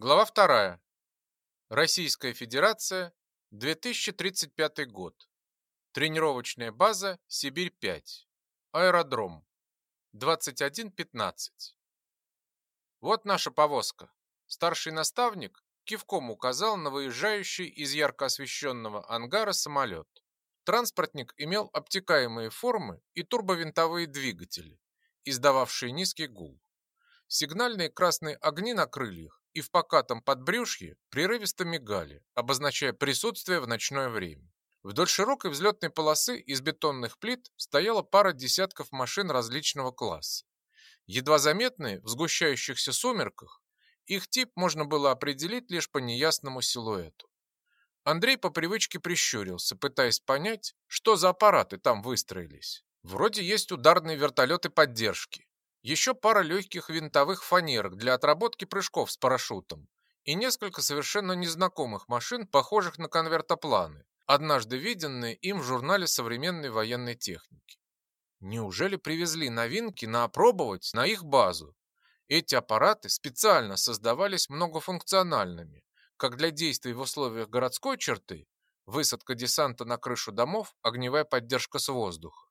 Глава 2. Российская Федерация, 2035 год. Тренировочная база Сибирь-5. Аэродром. 21.15. Вот наша повозка. Старший наставник кивком указал на выезжающий из ярко освещенного ангара самолет. Транспортник имел обтекаемые формы и турбовинтовые двигатели, издававшие низкий гул. Сигнальные красные огни на крыльях и в покатом подбрюшье прерывисто мигали, обозначая присутствие в ночное время. Вдоль широкой взлетной полосы из бетонных плит стояла пара десятков машин различного класса. Едва заметные в сгущающихся сумерках, их тип можно было определить лишь по неясному силуэту. Андрей по привычке прищурился, пытаясь понять, что за аппараты там выстроились. Вроде есть ударные вертолеты поддержки, еще пара легких винтовых фанерок для отработки прыжков с парашютом и несколько совершенно незнакомых машин, похожих на конвертопланы, однажды виденные им в журнале современной военной техники. Неужели привезли новинки на опробовать на их базу? Эти аппараты специально создавались многофункциональными, как для действий в условиях городской черты, высадка десанта на крышу домов, огневая поддержка с воздуха,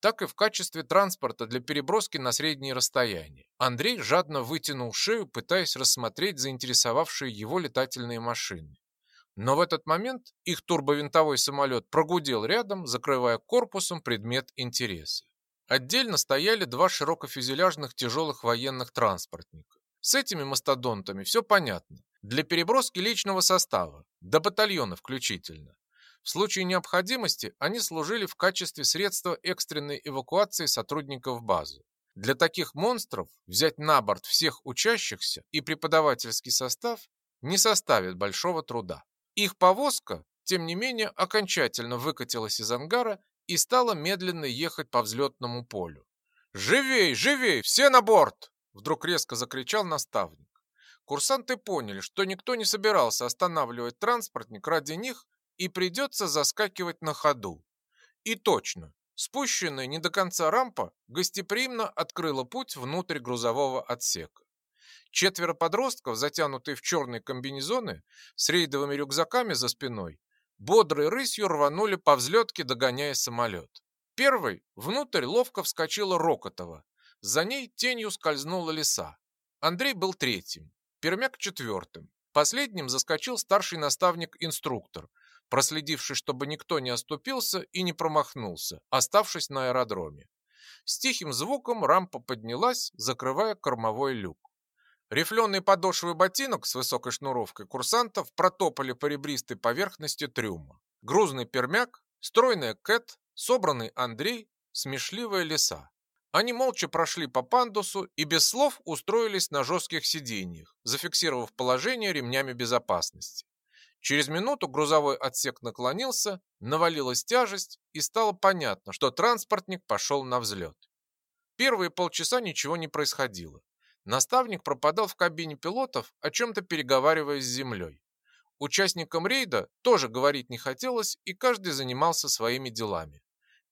так и в качестве транспорта для переброски на средние расстояния. Андрей жадно вытянул шею, пытаясь рассмотреть заинтересовавшие его летательные машины. Но в этот момент их турбовинтовой самолет прогудел рядом, закрывая корпусом предмет интереса. Отдельно стояли два широкофюзеляжных тяжелых военных транспортника. С этими мастодонтами все понятно. Для переброски личного состава, до батальона включительно. В случае необходимости они служили в качестве средства экстренной эвакуации сотрудников базы. Для таких монстров взять на борт всех учащихся и преподавательский состав не составит большого труда. Их повозка, тем не менее, окончательно выкатилась из ангара и стала медленно ехать по взлетному полю. «Живей, живей, все на борт!» Вдруг резко закричал наставник. Курсанты поняли, что никто не собирался останавливать транспортник ради них и придется заскакивать на ходу. И точно, спущенная не до конца рампа гостеприимно открыла путь внутрь грузового отсека. Четверо подростков, затянутые в черные комбинезоны, с рейдовыми рюкзаками за спиной, бодрой рысью рванули по взлетке, догоняя самолет. Первой внутрь ловко вскочила Рокотова. За ней тенью скользнула лиса. Андрей был третьим, Пермяк четвертым. Последним заскочил старший наставник-инструктор, проследивший, чтобы никто не оступился и не промахнулся, оставшись на аэродроме. С тихим звуком рампа поднялась, закрывая кормовой люк. Рифленые подошвы ботинок с высокой шнуровкой курсантов протопали по ребристой поверхности трюма. Грузный пермяк, стройная Кэт, собранный Андрей, смешливая лиса. Они молча прошли по пандусу и без слов устроились на жестких сиденьях, зафиксировав положение ремнями безопасности. Через минуту грузовой отсек наклонился, навалилась тяжесть и стало понятно, что транспортник пошел на взлет. Первые полчаса ничего не происходило. Наставник пропадал в кабине пилотов, о чем-то переговариваясь с землей. Участникам рейда тоже говорить не хотелось, и каждый занимался своими делами.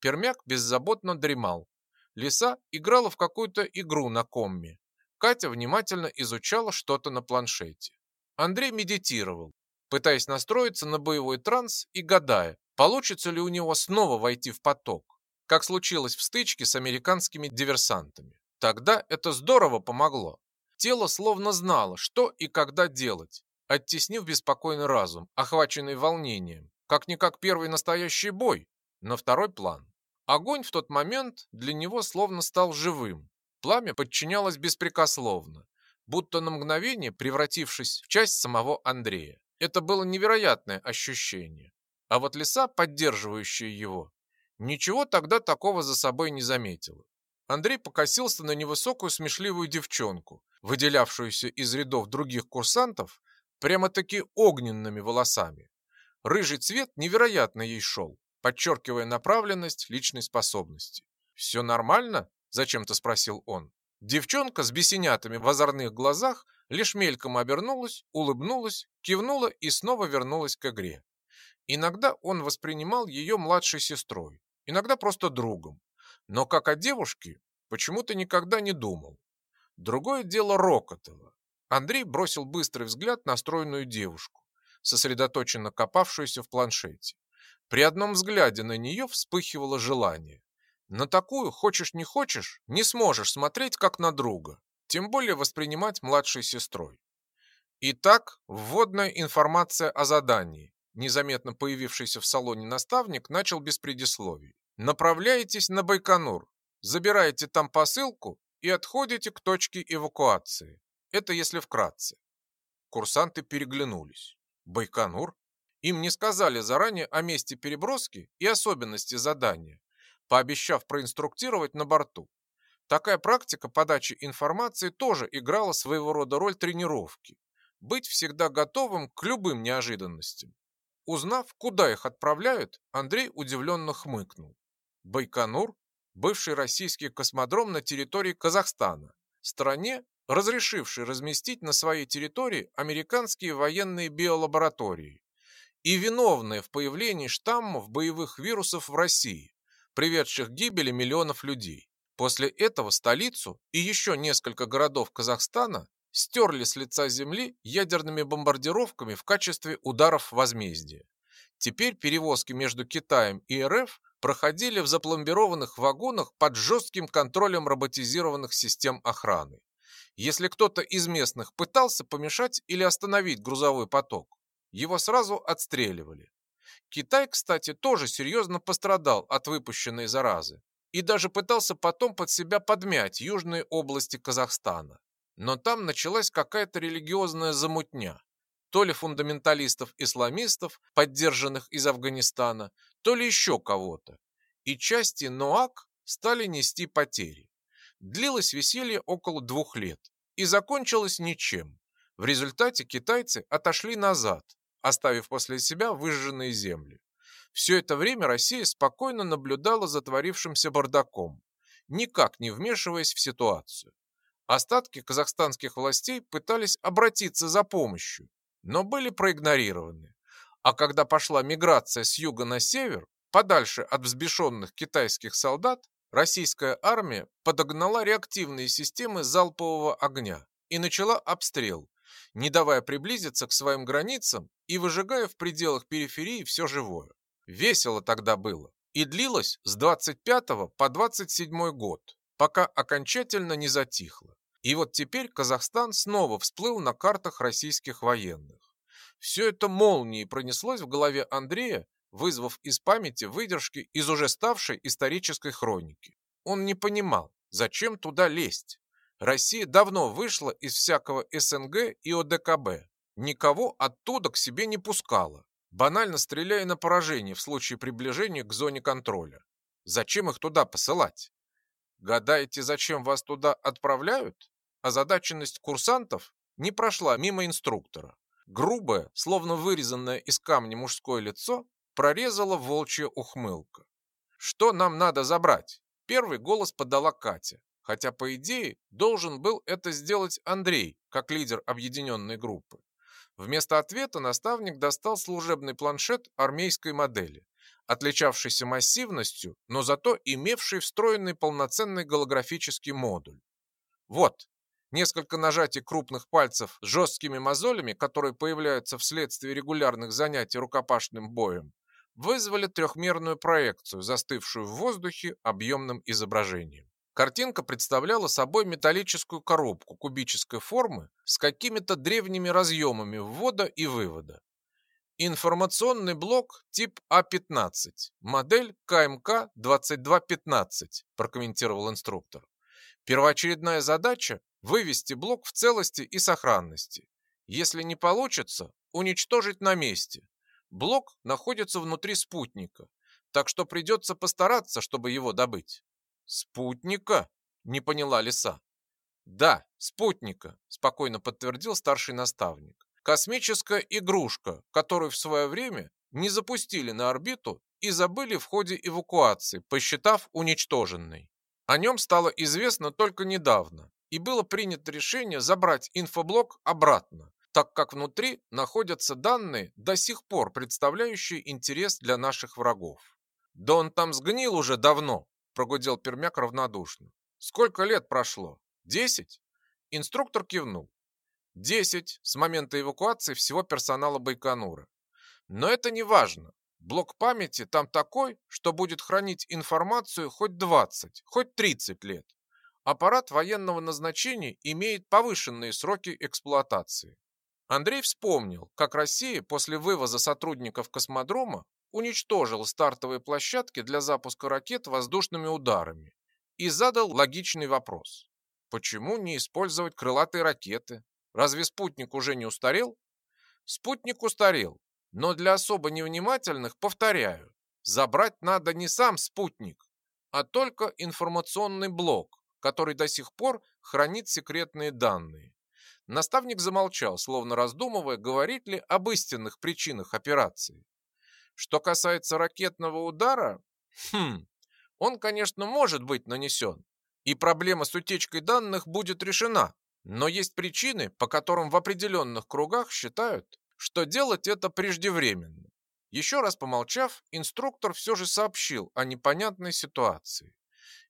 Пермяк беззаботно дремал. Лиса играла в какую-то игру на комме. Катя внимательно изучала что-то на планшете. Андрей медитировал, пытаясь настроиться на боевой транс и гадая, получится ли у него снова войти в поток, как случилось в стычке с американскими диверсантами. Тогда это здорово помогло. Тело словно знало, что и когда делать, оттеснив беспокойный разум, охваченный волнением, как-никак первый настоящий бой, на второй план. Огонь в тот момент для него словно стал живым. Пламя подчинялось беспрекословно, будто на мгновение превратившись в часть самого Андрея. Это было невероятное ощущение. А вот лиса, поддерживающая его, ничего тогда такого за собой не заметила. Андрей покосился на невысокую смешливую девчонку, выделявшуюся из рядов других курсантов прямо-таки огненными волосами. Рыжий цвет невероятно ей шел, подчеркивая направленность личной способности. «Все нормально?» – зачем-то спросил он. Девчонка с бесенятами в озорных глазах лишь мельком обернулась, улыбнулась, кивнула и снова вернулась к игре. Иногда он воспринимал ее младшей сестрой, иногда просто другом, но как о девушке почему-то никогда не думал. Другое дело Рокотова. Андрей бросил быстрый взгляд на стройную девушку, сосредоточенно копавшуюся в планшете. При одном взгляде на нее вспыхивало желание. На такую, хочешь не хочешь, не сможешь смотреть как на друга, тем более воспринимать младшей сестрой. Итак, вводная информация о задании. Незаметно появившийся в салоне наставник начал без предисловий. Направляетесь на Байконур, забираете там посылку и отходите к точке эвакуации. Это если вкратце. Курсанты переглянулись. Байконур? Им не сказали заранее о месте переброски и особенности задания, пообещав проинструктировать на борту. Такая практика подачи информации тоже играла своего рода роль тренировки. Быть всегда готовым к любым неожиданностям. Узнав, куда их отправляют, Андрей удивленно хмыкнул. Байконур – бывший российский космодром на территории Казахстана, стране, разрешившей разместить на своей территории американские военные биолаборатории и виновные в появлении штаммов боевых вирусов в России, приведших к гибели миллионов людей. После этого столицу и еще несколько городов Казахстана стерли с лица земли ядерными бомбардировками в качестве ударов возмездия. Теперь перевозки между Китаем и РФ проходили в запломбированных вагонах под жестким контролем роботизированных систем охраны. Если кто-то из местных пытался помешать или остановить грузовой поток, его сразу отстреливали. Китай, кстати, тоже серьезно пострадал от выпущенной заразы и даже пытался потом под себя подмять южные области Казахстана. Но там началась какая-то религиозная замутня. То ли фундаменталистов-исламистов, поддержанных из Афганистана, то ли еще кого-то. И части НОАК стали нести потери. Длилось веселье около двух лет и закончилось ничем. В результате китайцы отошли назад, оставив после себя выжженные земли. Все это время Россия спокойно наблюдала за творившимся бардаком, никак не вмешиваясь в ситуацию. Остатки казахстанских властей пытались обратиться за помощью, но были проигнорированы. А когда пошла миграция с юга на север, подальше от взбешенных китайских солдат, российская армия подогнала реактивные системы залпового огня и начала обстрел, не давая приблизиться к своим границам и выжигая в пределах периферии все живое. Весело тогда было и длилось с 25 по 27 год пока окончательно не затихло. И вот теперь Казахстан снова всплыл на картах российских военных. Все это молнией пронеслось в голове Андрея, вызвав из памяти выдержки из уже ставшей исторической хроники. Он не понимал, зачем туда лезть. Россия давно вышла из всякого СНГ и ОДКБ. Никого оттуда к себе не пускала, банально стреляя на поражение в случае приближения к зоне контроля. Зачем их туда посылать? Гадаете, зачем вас туда отправляют? Озадаченность курсантов не прошла мимо инструктора. Грубое, словно вырезанное из камня мужское лицо, прорезала волчья ухмылка. «Что нам надо забрать?» Первый голос подала Катя, хотя, по идее, должен был это сделать Андрей, как лидер объединенной группы. Вместо ответа наставник достал служебный планшет армейской модели отличавшийся массивностью, но зато имевший встроенный полноценный голографический модуль. Вот, несколько нажатий крупных пальцев с жесткими мозолями, которые появляются вследствие регулярных занятий рукопашным боем, вызвали трехмерную проекцию, застывшую в воздухе объемным изображением. Картинка представляла собой металлическую коробку кубической формы с какими-то древними разъемами ввода и вывода. Информационный блок тип А-15, модель КМК-2215, прокомментировал инструктор. Первоочередная задача – вывести блок в целости и сохранности. Если не получится, уничтожить на месте. Блок находится внутри спутника, так что придется постараться, чтобы его добыть. Спутника? Не поняла лиса. Да, спутника, спокойно подтвердил старший наставник. Космическая игрушка, которую в свое время не запустили на орбиту и забыли в ходе эвакуации, посчитав уничтоженной. О нем стало известно только недавно, и было принято решение забрать инфоблок обратно, так как внутри находятся данные, до сих пор представляющие интерес для наших врагов. «Да он там сгнил уже давно», – прогудел Пермяк равнодушно. «Сколько лет прошло? Десять?» Инструктор кивнул. 10 с момента эвакуации всего персонала Байконура. Но это не важно. Блок памяти там такой, что будет хранить информацию хоть 20, хоть 30 лет. Аппарат военного назначения имеет повышенные сроки эксплуатации. Андрей вспомнил, как Россия после вывоза сотрудников космодрома уничтожила стартовые площадки для запуска ракет воздушными ударами и задал логичный вопрос. Почему не использовать крылатые ракеты? Разве спутник уже не устарел? Спутник устарел, но для особо невнимательных повторяю, забрать надо не сам спутник, а только информационный блок, который до сих пор хранит секретные данные. Наставник замолчал, словно раздумывая, говорить ли об истинных причинах операции. Что касается ракетного удара, хм, он, конечно, может быть нанесен, и проблема с утечкой данных будет решена, но есть причины, по которым в определенных кругах считают, что делать это преждевременно. Еще раз помолчав, инструктор все же сообщил о непонятной ситуации.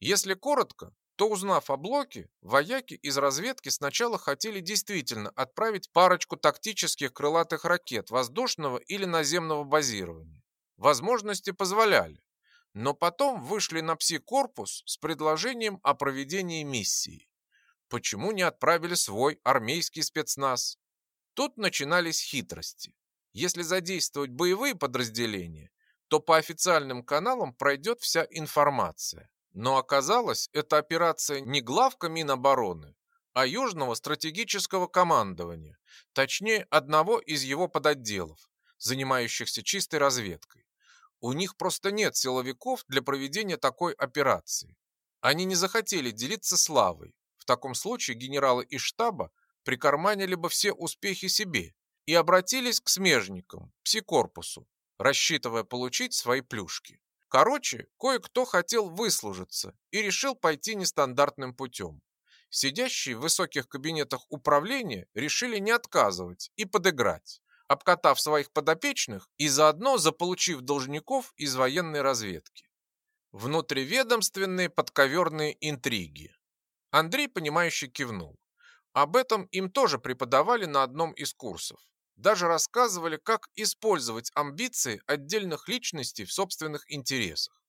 Если коротко, то узнав о блоке, вояки из разведки сначала хотели действительно отправить парочку тактических крылатых ракет воздушного или наземного базирования. Возможности позволяли, но потом вышли на пси-корпус с предложением о проведении миссии. Почему не отправили свой армейский спецназ? Тут начинались хитрости. Если задействовать боевые подразделения, то по официальным каналам пройдет вся информация. Но оказалось, эта операция не главка Минобороны, а Южного стратегического командования, точнее одного из его подотделов, занимающихся чистой разведкой. У них просто нет силовиков для проведения такой операции. Они не захотели делиться славой. В таком случае генералы из штаба прикарманили бы все успехи себе и обратились к смежникам, псикорпусу, рассчитывая получить свои плюшки. Короче, кое-кто хотел выслужиться и решил пойти нестандартным путем. Сидящие в высоких кабинетах управления решили не отказывать и подыграть, обкатав своих подопечных и заодно заполучив должников из военной разведки. Внутриведомственные подковерные интриги. Андрей, понимающе кивнул. Об этом им тоже преподавали на одном из курсов даже рассказывали, как использовать амбиции отдельных личностей в собственных интересах.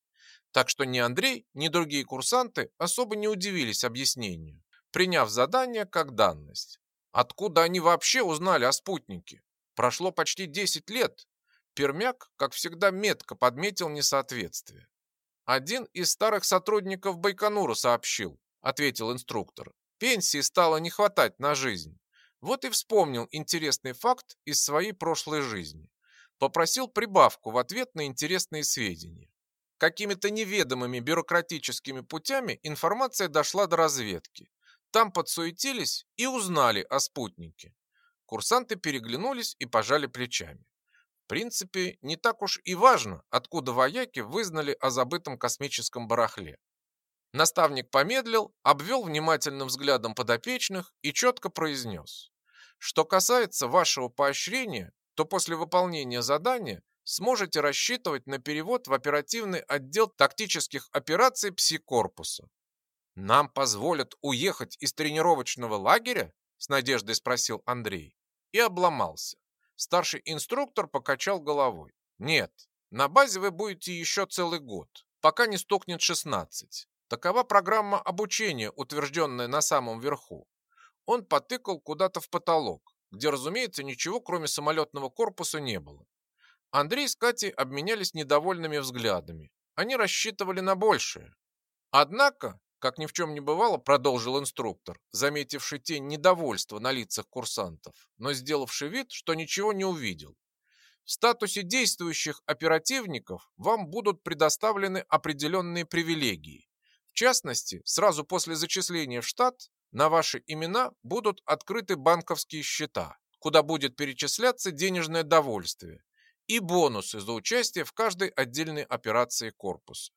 Так что ни Андрей, ни другие курсанты особо не удивились объяснению, приняв задание как данность. Откуда они вообще узнали о спутнике? Прошло почти 10 лет. Пермяк, как всегда, метко подметил несоответствие. Один из старых сотрудников Байконура сообщил, ответил инструктор. Пенсии стало не хватать на жизнь. Вот и вспомнил интересный факт из своей прошлой жизни. Попросил прибавку в ответ на интересные сведения. Какими-то неведомыми бюрократическими путями информация дошла до разведки. Там подсуетились и узнали о спутнике. Курсанты переглянулись и пожали плечами. В принципе, не так уж и важно, откуда вояки вызнали о забытом космическом барахле. Наставник помедлил, обвел внимательным взглядом подопечных и четко произнес. Что касается вашего поощрения, то после выполнения задания сможете рассчитывать на перевод в оперативный отдел тактических операций пси-корпуса. Нам позволят уехать из тренировочного лагеря? С надеждой спросил Андрей. И обломался. Старший инструктор покачал головой. Нет, на базе вы будете еще целый год, пока не стукнет 16. Такова программа обучения, утвержденная на самом верху. Он потыкал куда-то в потолок, где, разумеется, ничего кроме самолетного корпуса не было. Андрей с Катей обменялись недовольными взглядами. Они рассчитывали на большее. Однако, как ни в чем не бывало, продолжил инструктор, заметивший тень недовольства на лицах курсантов, но сделавший вид, что ничего не увидел. В статусе действующих оперативников вам будут предоставлены определенные привилегии. В частности, сразу после зачисления в штат на ваши имена будут открыты банковские счета, куда будет перечисляться денежное довольствие и бонусы за участие в каждой отдельной операции корпуса.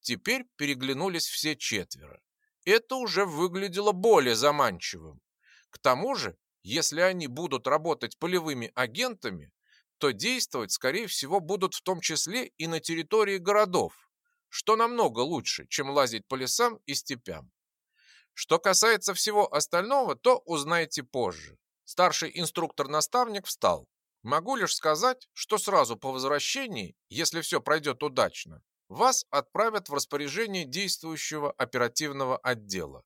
Теперь переглянулись все четверо. Это уже выглядело более заманчивым. К тому же, если они будут работать полевыми агентами, то действовать, скорее всего, будут в том числе и на территории городов, что намного лучше, чем лазить по лесам и степям. Что касается всего остального, то узнаете позже. Старший инструктор-наставник встал. Могу лишь сказать, что сразу по возвращении, если все пройдет удачно, вас отправят в распоряжение действующего оперативного отдела.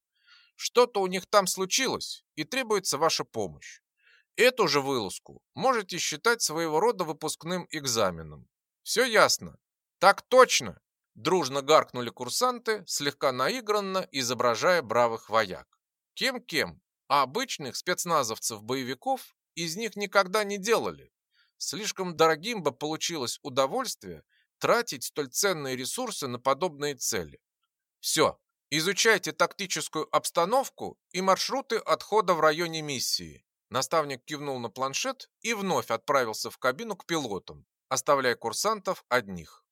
Что-то у них там случилось, и требуется ваша помощь. Эту же вылазку можете считать своего рода выпускным экзаменом. Все ясно? Так точно! Дружно гаркнули курсанты, слегка наигранно изображая бравых вояк. Кем-кем, а обычных спецназовцев-боевиков из них никогда не делали. Слишком дорогим бы получилось удовольствие тратить столь ценные ресурсы на подобные цели. Все, изучайте тактическую обстановку и маршруты отхода в районе миссии. Наставник кивнул на планшет и вновь отправился в кабину к пилотам, оставляя курсантов одних.